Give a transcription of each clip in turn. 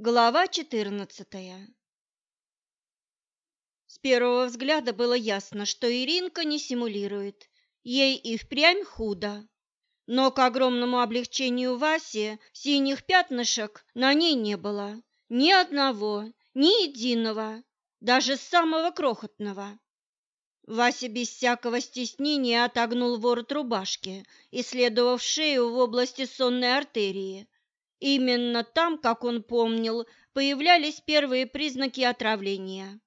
Глава четырнадцатая. С первого взгляда было ясно, что Иринка не симулирует, ей и впрямь худо. Но к огромному облегчению Васи синих пятнышек на ней не было, ни одного, ни единого, даже самого крохотного. Вася без всякого стеснения отогнул ворот рубашки, исследовав шею в области сонной артерии, Именно там, как он помнил, появлялись первые признаки отравления.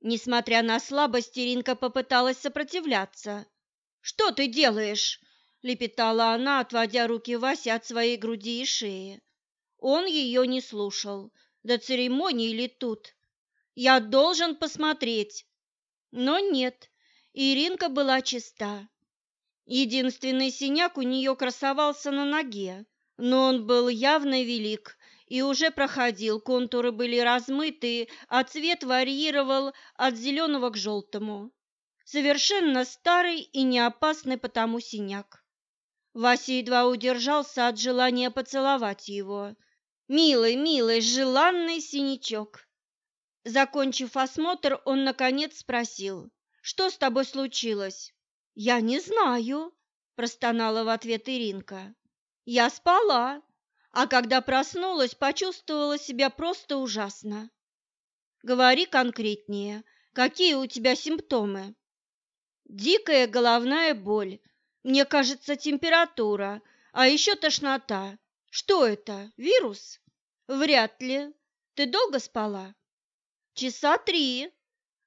Несмотря на слабость, Иринка попыталась сопротивляться. «Что ты делаешь?» – лепетала она, отводя руки Васи от своей груди и шеи. Он ее не слушал. Да церемонии ли тут? «Я должен посмотреть». Но нет, Иринка была чиста. Единственный синяк у нее красовался на ноге, но он был явно велик и уже проходил, контуры были размыты, а цвет варьировал от зеленого к желтому. Совершенно старый и не опасный потому синяк. Вася едва удержался от желания поцеловать его. Милый, милый, желанный синячок. Закончив осмотр, он наконец спросил: "Что с тобой случилось?" "Я не знаю", простонала в ответ Иринка. Я спала, а когда проснулась, почувствовала себя просто ужасно. Говори конкретнее, какие у тебя симптомы? Дикая головная боль, мне кажется, температура, а еще тошнота. Что это, вирус? Вряд ли. Ты долго спала? Часа три.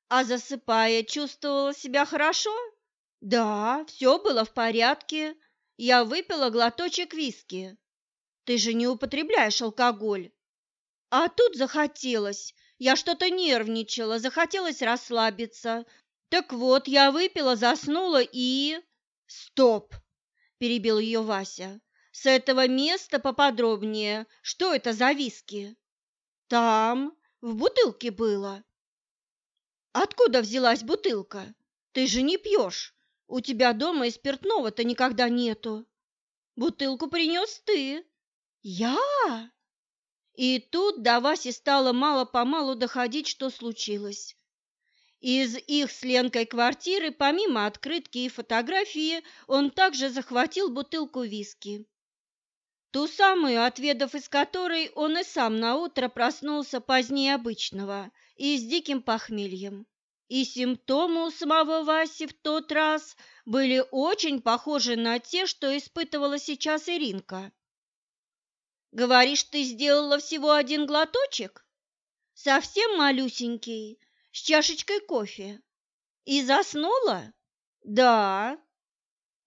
А засыпая, чувствовала себя хорошо? Да, все было в порядке. Я выпила глоточек виски. Ты же не употребляешь алкоголь. А тут захотелось. Я что-то нервничала, захотелось расслабиться. Так вот, я выпила, заснула и... Стоп! Перебил ее Вася. С этого места поподробнее. Что это за виски? Там, в бутылке было. Откуда взялась бутылка? Ты же не пьешь. У тебя дома и спиртного-то никогда нету. Бутылку принес ты. Я? И тут до Васи стало мало-помалу доходить, что случилось. Из их с Ленкой квартиры, помимо открытки и фотографии, он также захватил бутылку виски. Ту самую, отведав из которой, он и сам наутро проснулся позднее обычного и с диким похмельем и симптомы у самого Васи в тот раз были очень похожи на те, что испытывала сейчас Иринка. «Говоришь, ты сделала всего один глоточек? Совсем малюсенький, с чашечкой кофе. И заснула?» «Да».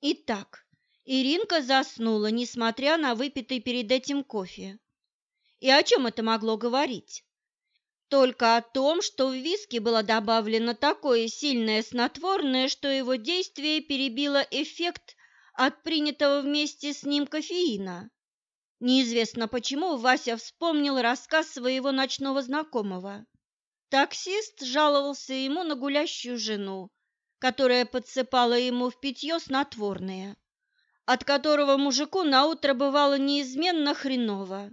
Итак, Иринка заснула, несмотря на выпитый перед этим кофе. И о чем это могло говорить? Только о том, что в виски было добавлено такое сильное снотворное, что его действие перебило эффект от принятого вместе с ним кофеина. Неизвестно почему Вася вспомнил рассказ своего ночного знакомого. Таксист жаловался ему на гулящую жену, которая подсыпала ему в питье снотворное, от которого мужику наутро бывало неизменно хреново.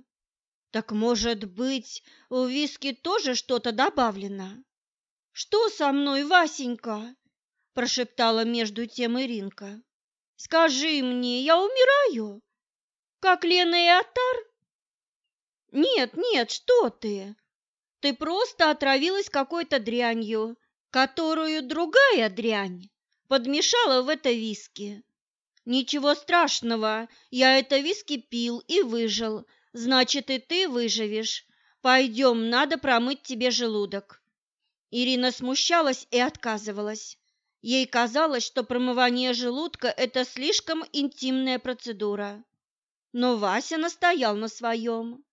Так, может быть, в виски тоже что-то добавлено? Что со мной, Васенька? прошептала между тем Иринка. Скажи мне, я умираю? Как Лена и Атар? Нет, нет, что ты? Ты просто отравилась какой-то дрянью, которую другая дрянь подмешала в это виски. Ничего страшного, я это виски пил и выжил, Значит, и ты выживешь. Пойдем, надо промыть тебе желудок. Ирина смущалась и отказывалась. Ей казалось, что промывание желудка – это слишком интимная процедура. Но Вася настоял на своем.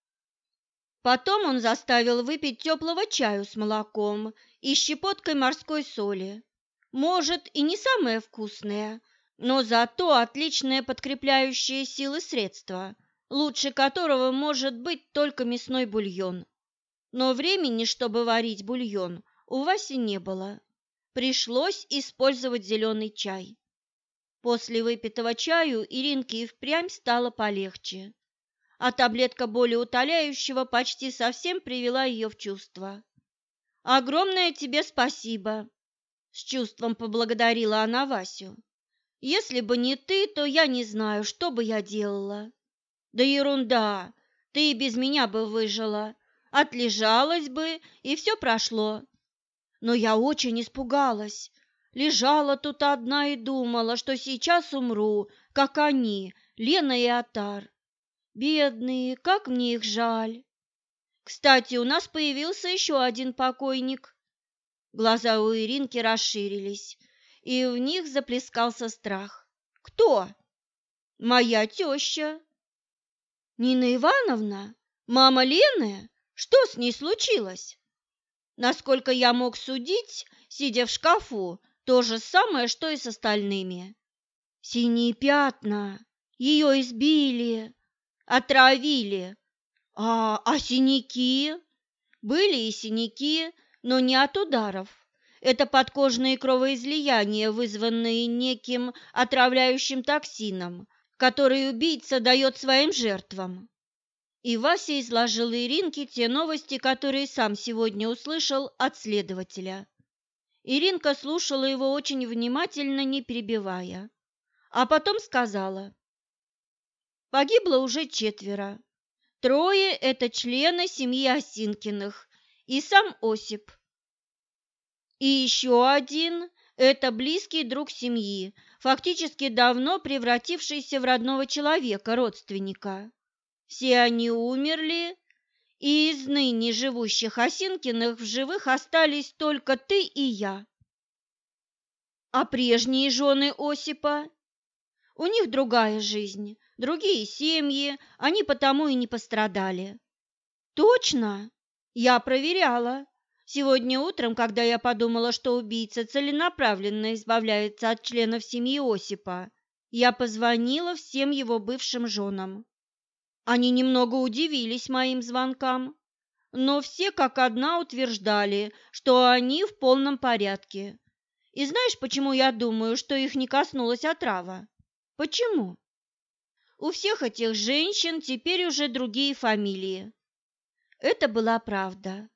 Потом он заставил выпить теплого чаю с молоком и щепоткой морской соли. Может, и не самое вкусное, но зато отличное подкрепляющее силы средство – лучше которого может быть только мясной бульон. Но времени, чтобы варить бульон, у Васи не было. Пришлось использовать зеленый чай. После выпитого чаю Иринке и впрямь стало полегче. а таблетка болеутоляющего почти совсем привела ее в чувство. «Огромное тебе спасибо!» – с чувством поблагодарила она Васю. «Если бы не ты, то я не знаю, что бы я делала». «Да ерунда! Ты и без меня бы выжила, отлежалась бы, и все прошло. Но я очень испугалась. Лежала тут одна и думала, что сейчас умру, как они, Лена и Атар. Бедные, как мне их жаль. Кстати, у нас появился еще один покойник. Глаза у Иринки расширились, и в них заплескался страх. Кто? Моя теща. Нина Ивановна? Мама Лены? Что с ней случилось? Насколько я мог судить, сидя в шкафу, то же самое, что и с остальными. Синие пятна, ее избили, отравили. А, а синяки? Были и синяки, но не от ударов. Это подкожные кровоизлияния, вызванные неким отравляющим токсином, который убийца дает своим жертвам. И Вася изложил Иринке те новости, которые сам сегодня услышал от следователя. Иринка слушала его очень внимательно, не перебивая, а потом сказала. Погибло уже четверо. Трое – это члены семьи Осинкиных и сам Осип. И еще один – это близкий друг семьи, фактически давно превратившийся в родного человека, родственника. Все они умерли, и из ныне живущих Осинкиных в живых остались только ты и я. А прежние жены Осипа? У них другая жизнь, другие семьи, они потому и не пострадали. Точно? Я проверяла. Сегодня утром, когда я подумала, что убийца целенаправленно избавляется от членов семьи Осипа, я позвонила всем его бывшим женам. Они немного удивились моим звонкам, но все как одна утверждали, что они в полном порядке. И знаешь, почему я думаю, что их не коснулась отрава? Почему? У всех этих женщин теперь уже другие фамилии. Это была правда.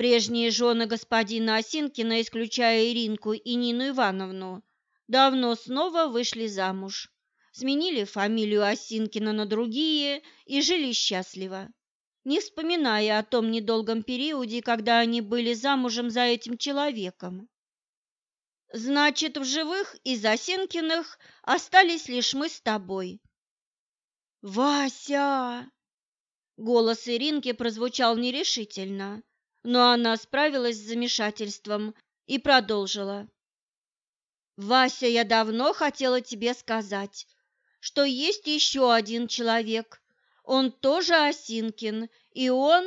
Прежние жены господина Осинкина, исключая Иринку и Нину Ивановну, давно снова вышли замуж сменили фамилию Осинкина на другие и жили счастливо, не вспоминая о том недолгом периоде, когда они были замужем за этим человеком. Значит, в живых из Осинкиных остались лишь мы с тобой. Вася! Голос Иринки прозвучал нерешительно, но она справилась с замешательством и продолжила. Вася, я давно хотела тебе сказать, что есть еще один человек. Он тоже Осинкин, и он...»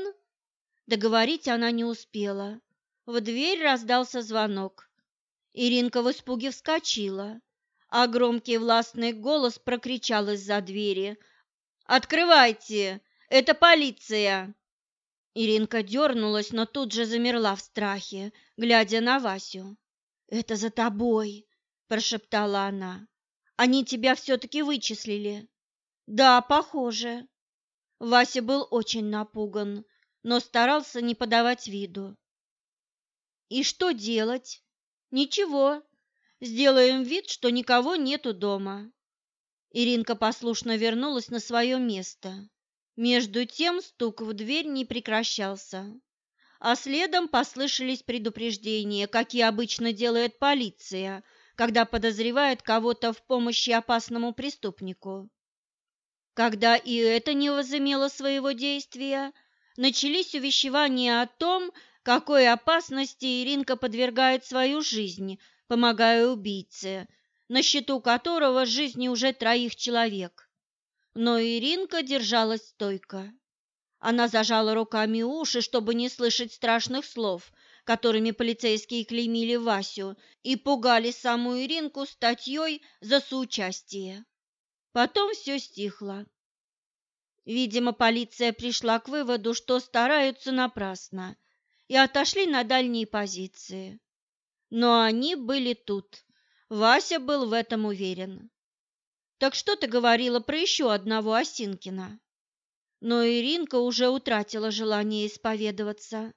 Договорить она не успела. В дверь раздался звонок. Иринка в испуге вскочила, а громкий властный голос прокричал из-за двери. «Открывайте! Это полиция!» Иринка дернулась, но тут же замерла в страхе, глядя на Васю. «Это за тобой!» – прошептала она. Они тебя все-таки вычислили. Да, похоже. Вася был очень напуган, но старался не подавать виду. И что делать? Ничего. Сделаем вид, что никого нету дома. Иринка послушно вернулась на свое место. Между тем стук в дверь не прекращался, а следом послышались предупреждения, какие обычно делает полиция, когда подозревает кого-то в помощи опасному преступнику. Когда и это не возымело своего действия, начались увещевания о том, какой опасности Иринка подвергает свою жизнь, помогая убийце, на счету которого жизни уже троих человек. Но Иринка держалась стойко. Она зажала руками уши, чтобы не слышать страшных слов, которыми полицейские клеймили Васю и пугали саму Иринку статьей за соучастие. Потом все стихло. Видимо, полиция пришла к выводу, что стараются напрасно, и отошли на дальние позиции. Но они были тут. Вася был в этом уверен. «Так что ты говорила про еще одного Осинкина?» Но Иринка уже утратила желание исповедоваться.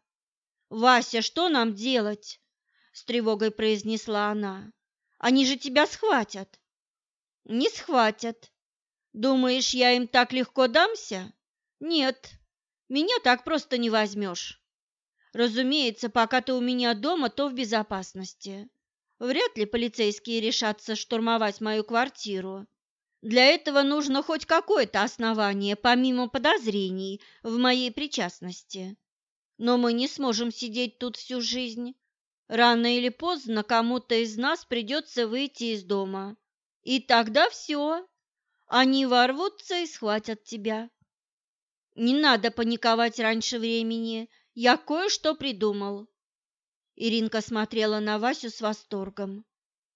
«Вася, что нам делать?» – с тревогой произнесла она. «Они же тебя схватят». «Не схватят. Думаешь, я им так легко дамся? Нет, меня так просто не возьмешь. Разумеется, пока ты у меня дома, то в безопасности. Вряд ли полицейские решатся штурмовать мою квартиру. Для этого нужно хоть какое-то основание, помимо подозрений в моей причастности. Но мы не сможем сидеть тут всю жизнь. Рано или поздно кому-то из нас придется выйти из дома. И тогда все. Они ворвутся и схватят тебя. Не надо паниковать раньше времени. Я кое-что придумал. Иринка смотрела на Васю с восторгом,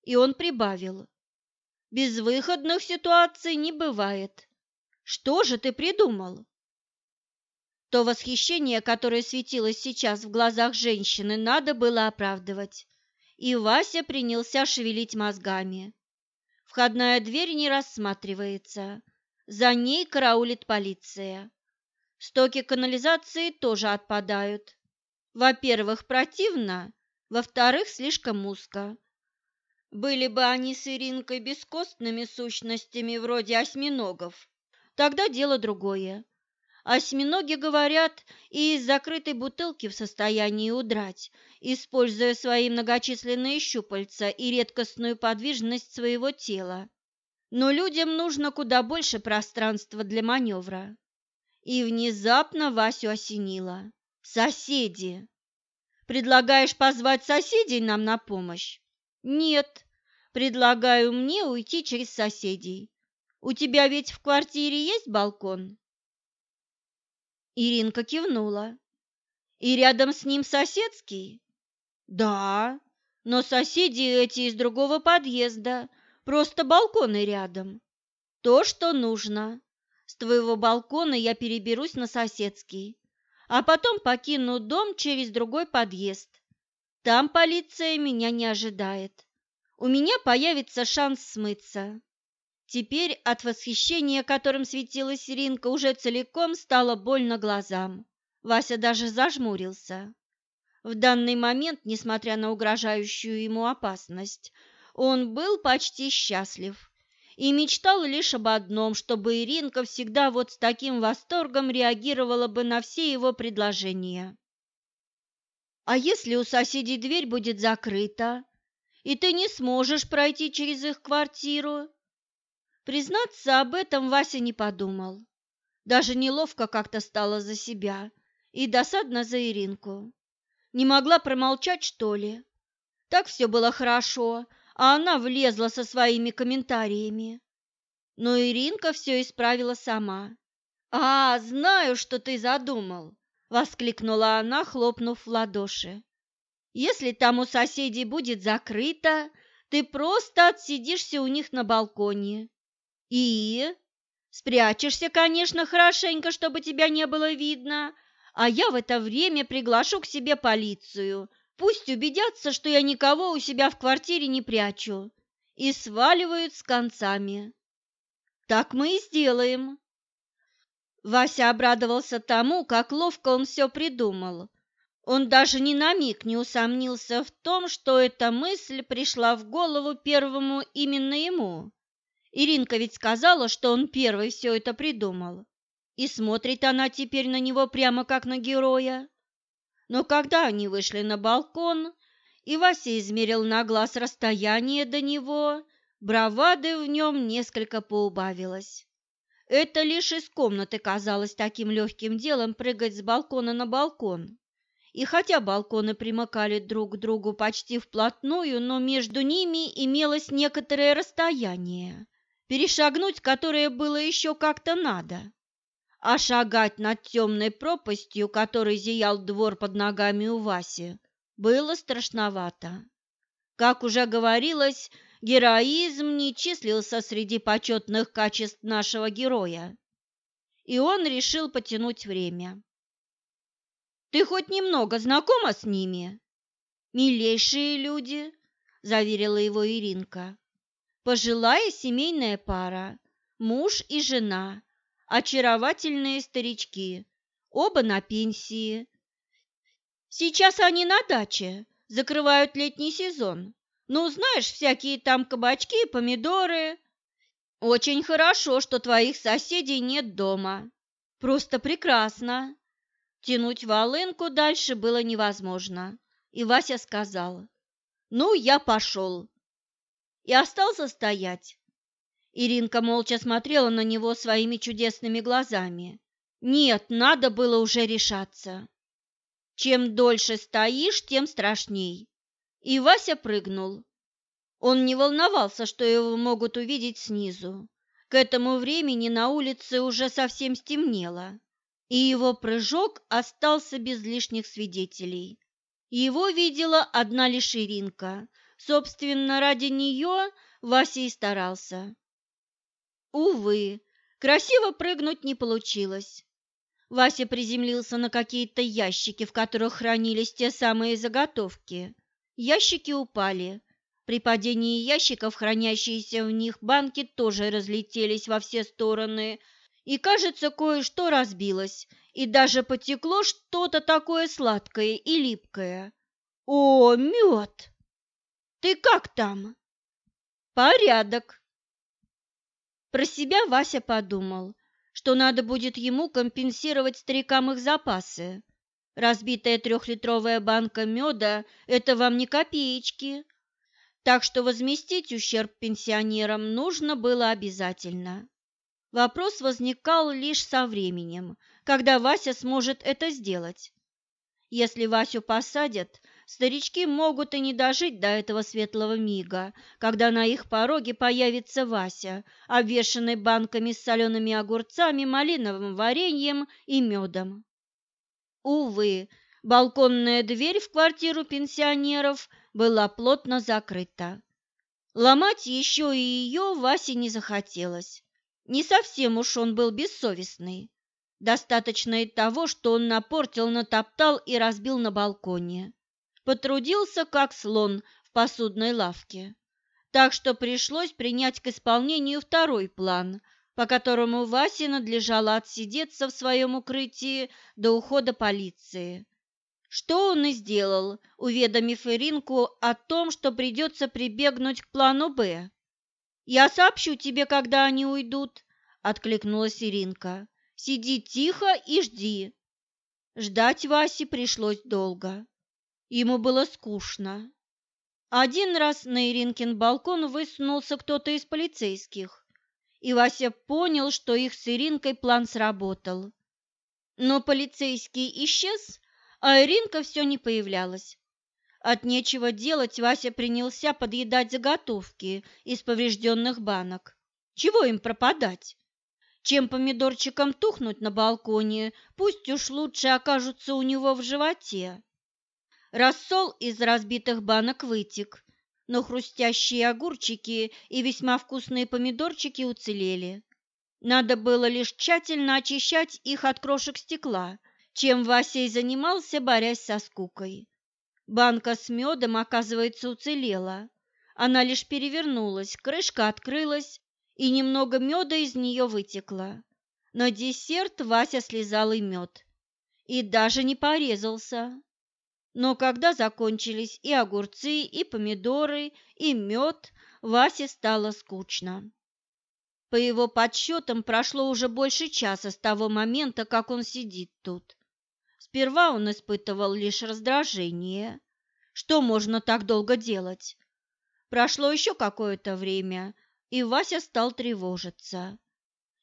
и он прибавил. Безвыходных ситуаций не бывает. Что же ты придумал? То восхищение, которое светилось сейчас в глазах женщины, надо было оправдывать. И Вася принялся шевелить мозгами. Входная дверь не рассматривается. За ней караулит полиция. Стоки канализации тоже отпадают. Во-первых, противно, во-вторых, слишком узко. Были бы они с Иринкой бескостными сущностями вроде осьминогов, тогда дело другое. Осьминоги, говорят, и из закрытой бутылки в состоянии удрать, используя свои многочисленные щупальца и редкостную подвижность своего тела. Но людям нужно куда больше пространства для маневра. И внезапно Васю осенило. Соседи. Предлагаешь позвать соседей нам на помощь? Нет. Предлагаю мне уйти через соседей. У тебя ведь в квартире есть балкон? Иринка кивнула. И рядом с ним соседский? Да, но соседи эти из другого подъезда, просто балконы рядом. То, что нужно. С твоего балкона я переберусь на соседский а потом покину дом через другой подъезд. Там полиция меня не ожидает. У меня появится шанс смыться. Теперь от восхищения, которым светилась Иринка, уже целиком стало больно глазам. Вася даже зажмурился. В данный момент, несмотря на угрожающую ему опасность, он был почти счастлив и мечтал лишь об одном, чтобы Иринка всегда вот с таким восторгом реагировала бы на все его предложения. А если у соседей дверь будет закрыта, и ты не сможешь пройти через их квартиру? Признаться об этом Вася не подумал. Даже неловко как-то стало за себя и досадно за Иринку. Не могла промолчать, что ли? Так все было хорошо, а она влезла со своими комментариями. Но Иринка все исправила сама. «А, знаю, что ты задумал!» – воскликнула она, хлопнув в ладоши. «Если там у соседей будет закрыто, ты просто отсидишься у них на балконе. И спрячешься, конечно, хорошенько, чтобы тебя не было видно, а я в это время приглашу к себе полицию – Пусть убедятся, что я никого у себя в квартире не прячу, и сваливают с концами. Так мы и сделаем. Вася обрадовался тому, как ловко он все придумал. Он даже ни на миг не усомнился в том, что эта мысль пришла в голову первому именно ему. Иринка ведь сказала, что он первый все это придумал. И смотрит она теперь на него прямо как на героя. Но когда они вышли на балкон, и Вася измерил на глаз расстояние до него, бравады в нем несколько поубавилось. Это лишь из комнаты казалось таким легким делом прыгать с балкона на балкон. И хотя балконы примыкали друг к другу почти вплотную, но между ними имелось некоторое расстояние, перешагнуть которое было еще как-то надо а шагать над темной пропастью, которой зиял двор под ногами у Васи, было страшновато. Как уже говорилось, героизм не числился среди почетных качеств нашего героя, и он решил потянуть время. «Ты хоть немного знакома с ними?» «Милейшие люди», – заверила его Иринка. «Пожилая семейная пара, муж и жена» очаровательные старички, оба на пенсии. Сейчас они на даче, закрывают летний сезон. Ну, знаешь, всякие там кабачки, помидоры. Очень хорошо, что твоих соседей нет дома. Просто прекрасно. Тянуть волынку дальше было невозможно, и Вася сказал, «Ну, я пошел». И остался стоять. Иринка молча смотрела на него своими чудесными глазами. Нет, надо было уже решаться. Чем дольше стоишь, тем страшней. И Вася прыгнул. Он не волновался, что его могут увидеть снизу. К этому времени на улице уже совсем стемнело, и его прыжок остался без лишних свидетелей. Его видела одна лишь Иринка. Собственно, ради нее Вася и старался. Увы, красиво прыгнуть не получилось. Вася приземлился на какие-то ящики, в которых хранились те самые заготовки. Ящики упали. При падении ящиков хранящиеся в них банки тоже разлетелись во все стороны, и, кажется, кое-что разбилось, и даже потекло что-то такое сладкое и липкое. О, мед! Ты как там? Порядок. Про себя Вася подумал, что надо будет ему компенсировать старикам их запасы. Разбитая трехлитровая банка меда – это вам не копеечки. Так что возместить ущерб пенсионерам нужно было обязательно. Вопрос возникал лишь со временем, когда Вася сможет это сделать. Если Васю посадят, старички могут и не дожить до этого светлого мига, когда на их пороге появится Вася, обвешанный банками с солеными огурцами, малиновым вареньем и медом. Увы, балконная дверь в квартиру пенсионеров была плотно закрыта. Ломать еще и ее Васе не захотелось. Не совсем уж он был бессовестный. Достаточно и того, что он напортил, натоптал и разбил на балконе. Потрудился, как слон в посудной лавке. Так что пришлось принять к исполнению второй план, по которому Васе надлежало отсидеться в своем укрытии до ухода полиции. Что он и сделал, уведомив Иринку о том, что придется прибегнуть к плану «Б». «Я сообщу тебе, когда они уйдут», — откликнулась Иринка. «Сиди тихо и жди». Ждать Васе пришлось долго. Ему было скучно. Один раз на Иринкин балкон высунулся кто-то из полицейских и Вася понял, что их с Иринкой план сработал. Но полицейский исчез, а Иринка все не появлялась. От нечего делать Вася принялся подъедать заготовки из поврежденных банок. Чего им пропадать? Чем помидорчиком тухнуть на балконе, пусть уж лучше окажутся у него в животе. Рассол из разбитых банок вытек, но хрустящие огурчики и весьма вкусные помидорчики уцелели. Надо было лишь тщательно очищать их от крошек стекла, чем Вася и занимался, борясь со скукой. Банка с медом, оказывается, уцелела. Она лишь перевернулась, крышка открылась, и немного меда из нее вытекло. На десерт Вася слезал и мед. И даже не порезался. Но когда закончились и огурцы, и помидоры, и мед, Васе стало скучно. По его подсчетам прошло уже больше часа с того момента, как он сидит тут. Сперва он испытывал лишь раздражение. Что можно так долго делать? Прошло еще какое-то время, и Вася стал тревожиться.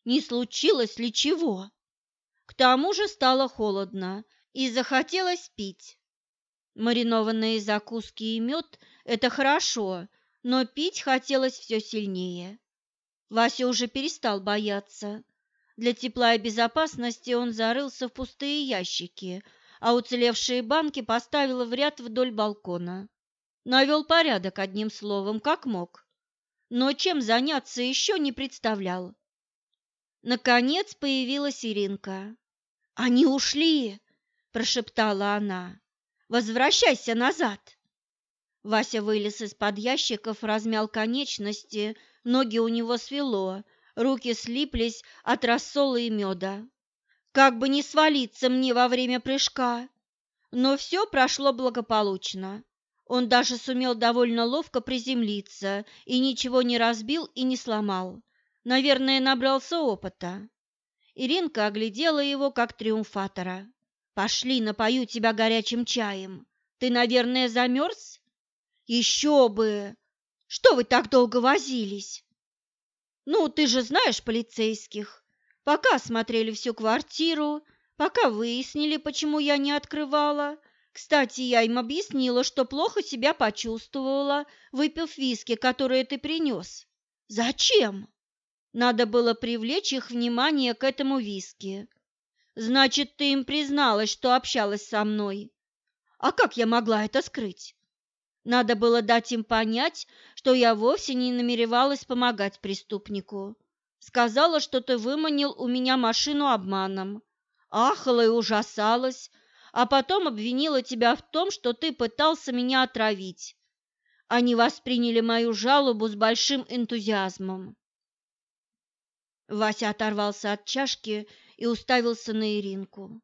Не случилось ли чего? К тому же стало холодно, и захотелось пить. Маринованные закуски и мед – это хорошо, но пить хотелось все сильнее. Вася уже перестал бояться. Для тепла и безопасности он зарылся в пустые ящики, а уцелевшие банки поставил в ряд вдоль балкона. Навел порядок, одним словом, как мог. Но чем заняться еще не представлял. Наконец появилась Иринка. «Они ушли!» – прошептала она. Возвращайся назад!» Вася вылез из-под ящиков, размял конечности, ноги у него свело, руки слиплись от рассола и меда. Как бы не свалиться мне во время прыжка. Но все прошло благополучно. Он даже сумел довольно ловко приземлиться и ничего не разбил и не сломал. Наверное, набрался опыта. Иринка оглядела его как триумфатора. «Пошли, напою тебя горячим чаем. Ты, наверное, замерз?» «Еще бы! Что вы так долго возились?» «Ну, ты же знаешь полицейских. Пока осмотрели всю квартиру, пока выяснили, почему я не открывала. Кстати, я им объяснила, что плохо себя почувствовала, выпив виски, которые ты принес. Зачем? Надо было привлечь их внимание к этому виски. Значит, ты им призналась, что общалась со мной. А как я могла это скрыть? Надо было дать им понять, что я вовсе не намеревалась помогать преступнику. Сказала, что ты выманил у меня машину обманом. Ахала и ужасалась, а потом обвинила тебя в том, что ты пытался меня отравить. Они восприняли мою жалобу с большим энтузиазмом. Вася оторвался от чашки и уставился на Иринку.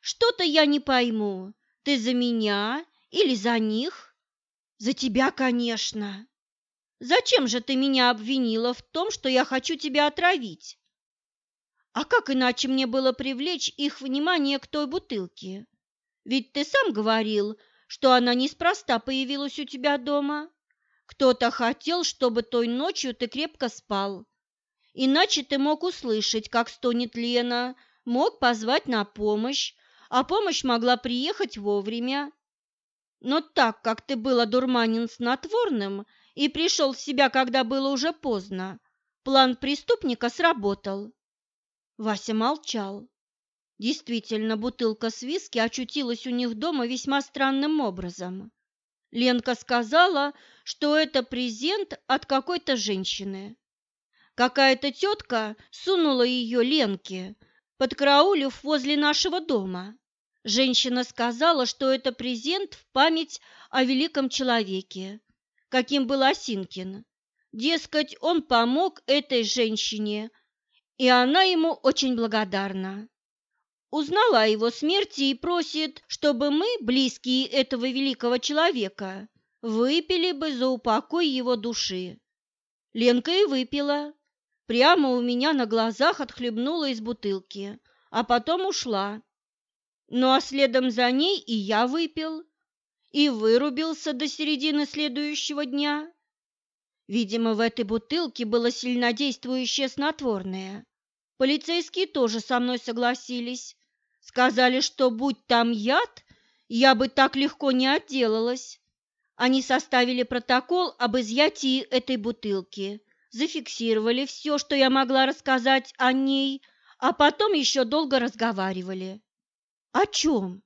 «Что-то я не пойму. Ты за меня или за них?» «За тебя, конечно!» «Зачем же ты меня обвинила в том, что я хочу тебя отравить?» «А как иначе мне было привлечь их внимание к той бутылке? Ведь ты сам говорил, что она неспроста появилась у тебя дома. Кто-то хотел, чтобы той ночью ты крепко спал, Иначе ты мог услышать, как стонет Лена, мог позвать на помощь, а помощь могла приехать вовремя. Но так как ты был одурманен снотворным и пришел в себя, когда было уже поздно, план преступника сработал. Вася молчал. Действительно, бутылка с виски очутилась у них дома весьма странным образом. Ленка сказала, что это презент от какой-то женщины. Какая-то тетка сунула ее Ленке, подкараулив возле нашего дома. Женщина сказала, что это презент в память о великом человеке, каким был Осинкин. Дескать, он помог этой женщине, и она ему очень благодарна. Узнала о его смерти и просит, чтобы мы, близкие этого великого человека, выпили бы за упокой его души. Ленка и выпила прямо у меня на глазах отхлебнула из бутылки, а потом ушла. Ну а следом за ней и я выпил, и вырубился до середины следующего дня. Видимо, в этой бутылке было сильнодействующее снотворное. Полицейские тоже со мной согласились. Сказали, что будь там яд, я бы так легко не отделалась. Они составили протокол об изъятии этой бутылки зафиксировали все, что я могла рассказать о ней, а потом еще долго разговаривали. О чем?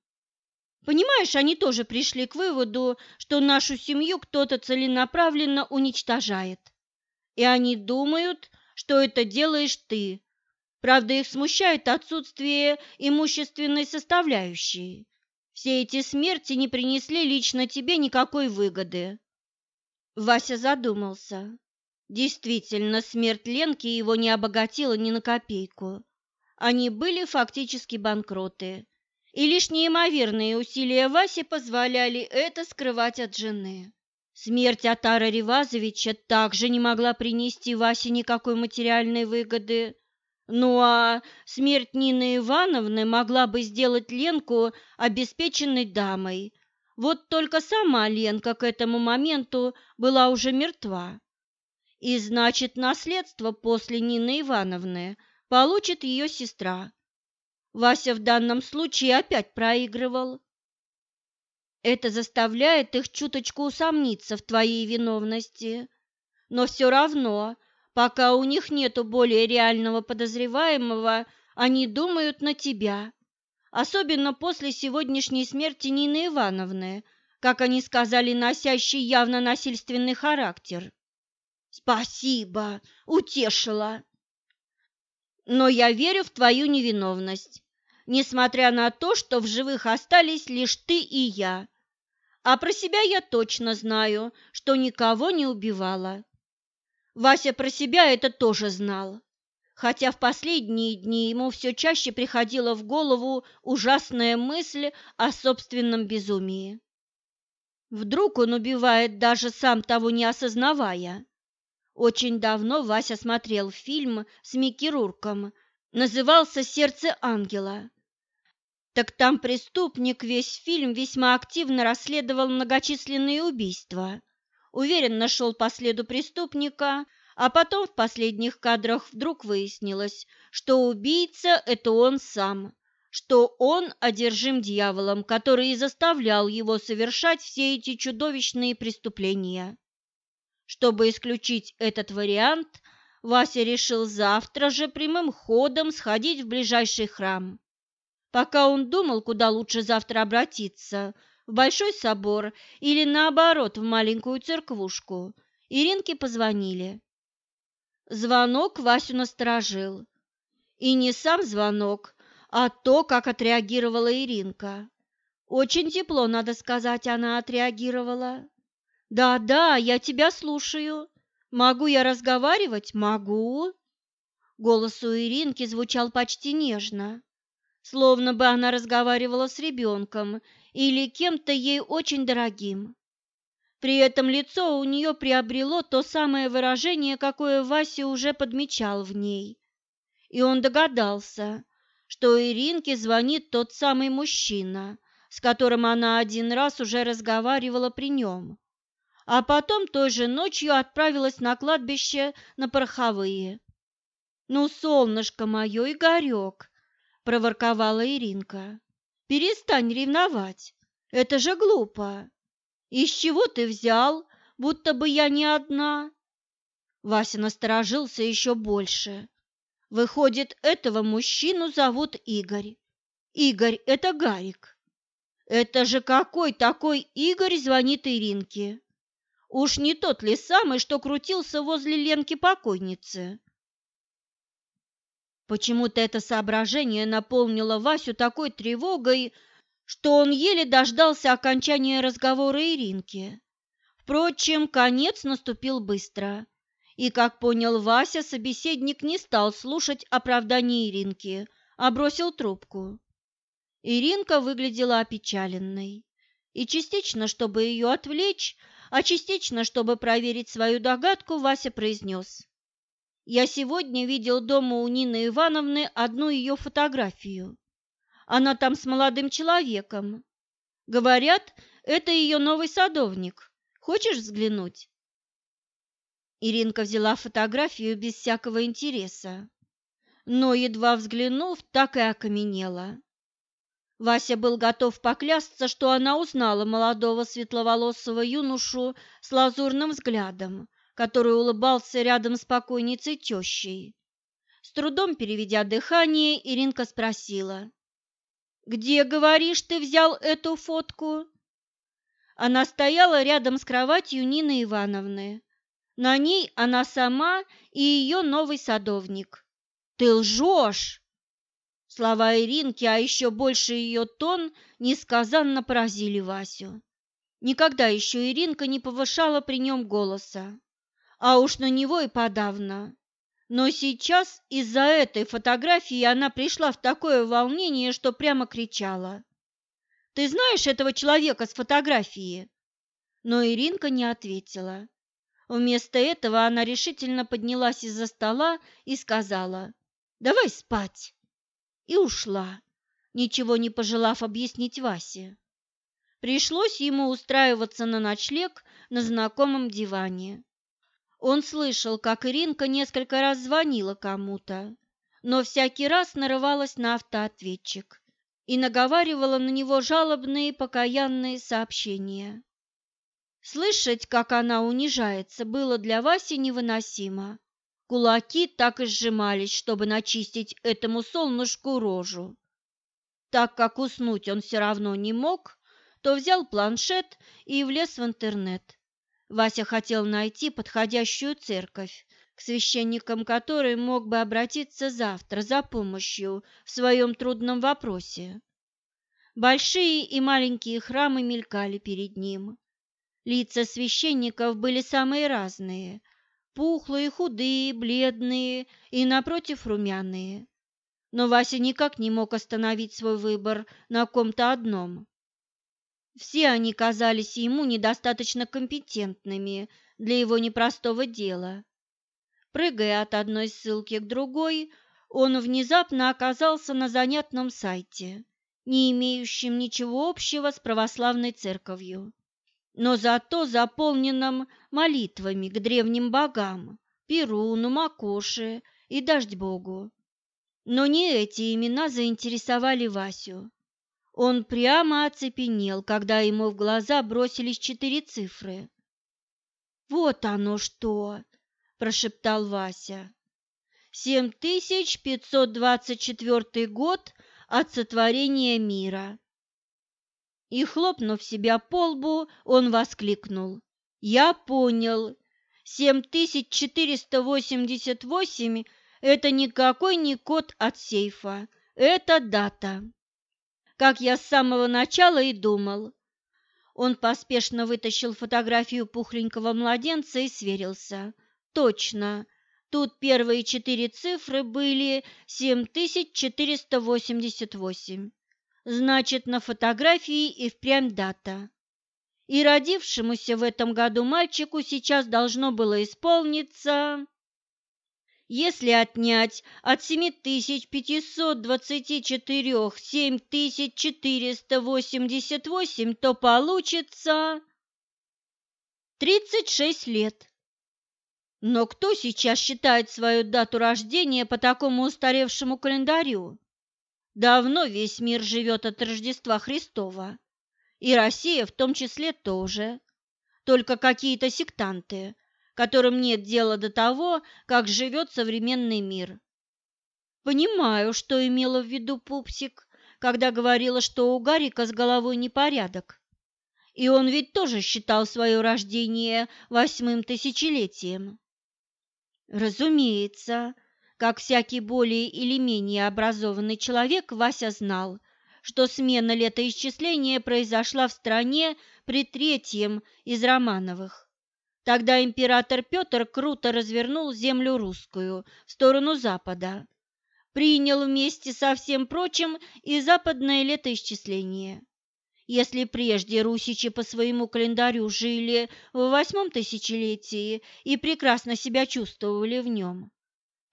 Понимаешь, они тоже пришли к выводу, что нашу семью кто-то целенаправленно уничтожает. И они думают, что это делаешь ты. Правда, их смущает отсутствие имущественной составляющей. Все эти смерти не принесли лично тебе никакой выгоды. Вася задумался. Действительно, смерть Ленки его не обогатила ни на копейку. Они были фактически банкроты, и лишь неимоверные усилия Васи позволяли это скрывать от жены. Смерть Атара Ревазовича также не могла принести Васе никакой материальной выгоды. Ну а смерть Нины Ивановны могла бы сделать Ленку обеспеченной дамой. Вот только сама Ленка к этому моменту была уже мертва. И значит, наследство после Нины Ивановны получит ее сестра. Вася в данном случае опять проигрывал. Это заставляет их чуточку усомниться в твоей виновности. Но все равно, пока у них нету более реального подозреваемого, они думают на тебя. Особенно после сегодняшней смерти Нины Ивановны, как они сказали, носящей явно насильственный характер. Спасибо, утешила. Но я верю в твою невиновность, несмотря на то, что в живых остались лишь ты и я. А про себя я точно знаю, что никого не убивала. Вася про себя это тоже знал, хотя в последние дни ему все чаще приходила в голову ужасная мысль о собственном безумии. Вдруг он убивает, даже сам того не осознавая. Очень давно Вася смотрел фильм с Микки Рурком, назывался «Сердце ангела». Так там преступник весь фильм весьма активно расследовал многочисленные убийства. Уверенно шел по следу преступника, а потом в последних кадрах вдруг выяснилось, что убийца – это он сам, что он одержим дьяволом, который и заставлял его совершать все эти чудовищные преступления. Чтобы исключить этот вариант, Вася решил завтра же прямым ходом сходить в ближайший храм. Пока он думал, куда лучше завтра обратиться, в Большой собор или, наоборот, в маленькую церквушку, Иринке позвонили. Звонок Васю насторожил. И не сам звонок, а то, как отреагировала Иринка. Очень тепло, надо сказать, она отреагировала. «Да-да, я тебя слушаю. Могу я разговаривать? Могу». Голос у Иринки звучал почти нежно, словно бы она разговаривала с ребенком или кем-то ей очень дорогим. При этом лицо у нее приобрело то самое выражение, какое Вася уже подмечал в ней. И он догадался, что Иринке звонит тот самый мужчина, с которым она один раз уже разговаривала при нем а потом той же ночью отправилась на кладбище на пороховые. «Ну, солнышко мое, Игорек!» – проворковала Иринка. «Перестань ревновать, это же глупо. Из чего ты взял, будто бы я не одна?» Вася насторожился еще больше. Выходит, этого мужчину зовут Игорь. Игорь – это Гарик. Это же какой такой Игорь звонит Иринке? Уж не тот ли самый, что крутился возле Ленки покойницы? Почему-то это соображение наполнило Васю такой тревогой, что он еле дождался окончания разговора Иринки. Впрочем, конец наступил быстро, и, как понял Вася, собеседник не стал слушать оправдания Иринки, а бросил трубку. Иринка выглядела опечаленной, и частично, чтобы ее отвлечь, а частично, чтобы проверить свою догадку, Вася произнес. «Я сегодня видел дома у Нины Ивановны одну ее фотографию. Она там с молодым человеком. Говорят, это ее новый садовник. Хочешь взглянуть?» Иринка взяла фотографию без всякого интереса, но, едва взглянув, так и окаменела. Вася был готов поклясться, что она узнала молодого светловолосого юношу с лазурным взглядом, который улыбался рядом с покойницей тещей. С трудом переведя дыхание, Иринка спросила. «Где, говоришь, ты взял эту фотку?» Она стояла рядом с кроватью Нины Ивановны. На ней она сама и ее новый садовник. «Ты лжешь!» Слова Иринки, а еще больше ее тон, несказанно поразили Васю. Никогда еще Иринка не повышала при нем голоса, а уж на него и подавно. Но сейчас из-за этой фотографии она пришла в такое волнение, что прямо кричала. «Ты знаешь этого человека с фотографии?» Но Иринка не ответила. Вместо этого она решительно поднялась из-за стола и сказала «Давай спать» и ушла, ничего не пожелав объяснить Васе. Пришлось ему устраиваться на ночлег на знакомом диване. Он слышал, как Иринка несколько раз звонила кому-то, но всякий раз нарывалась на автоответчик и наговаривала на него жалобные покаянные сообщения. Слышать, как она унижается, было для Васи невыносимо. Кулаки так и сжимались, чтобы начистить этому солнышку рожу. Так как уснуть он все равно не мог, то взял планшет и влез в интернет. Вася хотел найти подходящую церковь, к священникам которой мог бы обратиться завтра за помощью в своем трудном вопросе. Большие и маленькие храмы мелькали перед ним. Лица священников были самые разные – пухлые, худые, бледные и, напротив, румяные. Но Вася никак не мог остановить свой выбор на ком-то одном. Все они казались ему недостаточно компетентными для его непростого дела. Прыгая от одной ссылки к другой, он внезапно оказался на занятном сайте, не имеющем ничего общего с православной церковью, но зато заполненном молитвами к древним богам, Перуну, Макоше и Дождь-богу. Но не эти имена заинтересовали Васю. Он прямо оцепенел, когда ему в глаза бросились четыре цифры. «Вот оно что!» – прошептал Вася. «Семь тысяч пятьсот двадцать четвертый год от сотворения мира». И, хлопнув себя по лбу, он воскликнул. «Я понял. Семь тысяч четыреста восемьдесят восемь – это никакой не код от сейфа, это дата» как я с самого начала и думал. Он поспешно вытащил фотографию пухленького младенца и сверился. Точно, тут первые четыре цифры были 7488. Значит, на фотографии и впрямь дата. И родившемуся в этом году мальчику сейчас должно было исполниться... Если отнять от 7524 7488, то получится 36 лет. Но кто сейчас считает свою дату рождения по такому устаревшему календарю? Давно весь мир живет от Рождества Христова, и Россия в том числе тоже. Только какие-то сектанты которым нет дела до того, как живет современный мир. Понимаю, что имела в виду Пупсик, когда говорила, что у Гарика с головой непорядок. И он ведь тоже считал свое рождение восьмым тысячелетием. Разумеется, как всякий более или менее образованный человек, Вася знал, что смена летоисчисления произошла в стране при третьем из Романовых. Тогда император Петр круто развернул землю русскую в сторону запада, принял вместе со всем прочим и западное летоисчисление. Если прежде русичи по своему календарю жили в восьмом тысячелетии и прекрасно себя чувствовали в нем,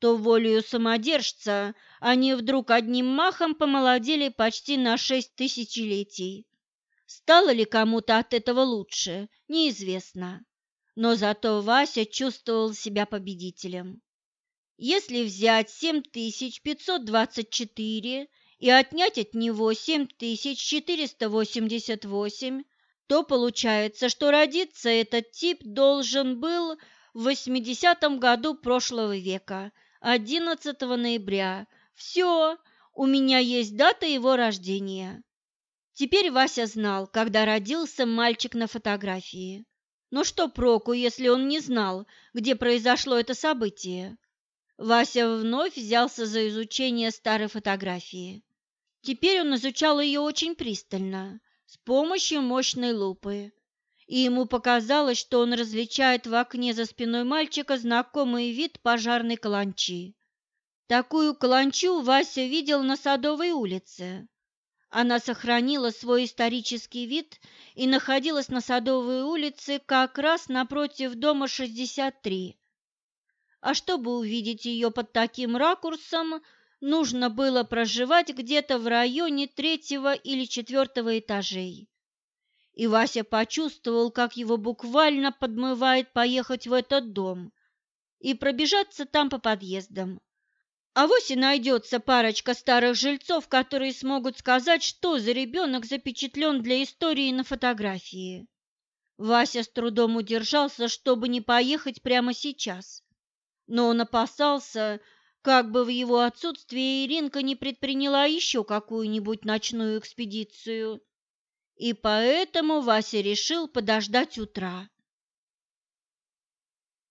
то волею самодержца они вдруг одним махом помолодели почти на шесть тысячелетий. Стало ли кому-то от этого лучше, неизвестно но зато Вася чувствовал себя победителем. Если взять 7524 и отнять от него 7488, то получается, что родиться этот тип должен был в 80 году прошлого века, 11 ноября. Все, у меня есть дата его рождения. Теперь Вася знал, когда родился мальчик на фотографии. Но что проку, если он не знал, где произошло это событие? Вася вновь взялся за изучение старой фотографии. Теперь он изучал ее очень пристально, с помощью мощной лупы. И ему показалось, что он различает в окне за спиной мальчика знакомый вид пожарной каланчи. Такую каланчу Вася видел на Садовой улице. Она сохранила свой исторический вид и находилась на Садовой улице как раз напротив дома 63. А чтобы увидеть ее под таким ракурсом, нужно было проживать где-то в районе третьего или четвертого этажей. И Вася почувствовал, как его буквально подмывает поехать в этот дом и пробежаться там по подъездам. А вось и найдется парочка старых жильцов, которые смогут сказать, что за ребенок запечатлен для истории на фотографии. Вася с трудом удержался, чтобы не поехать прямо сейчас. Но он опасался, как бы в его отсутствие Иринка не предприняла еще какую-нибудь ночную экспедицию. И поэтому Вася решил подождать утра.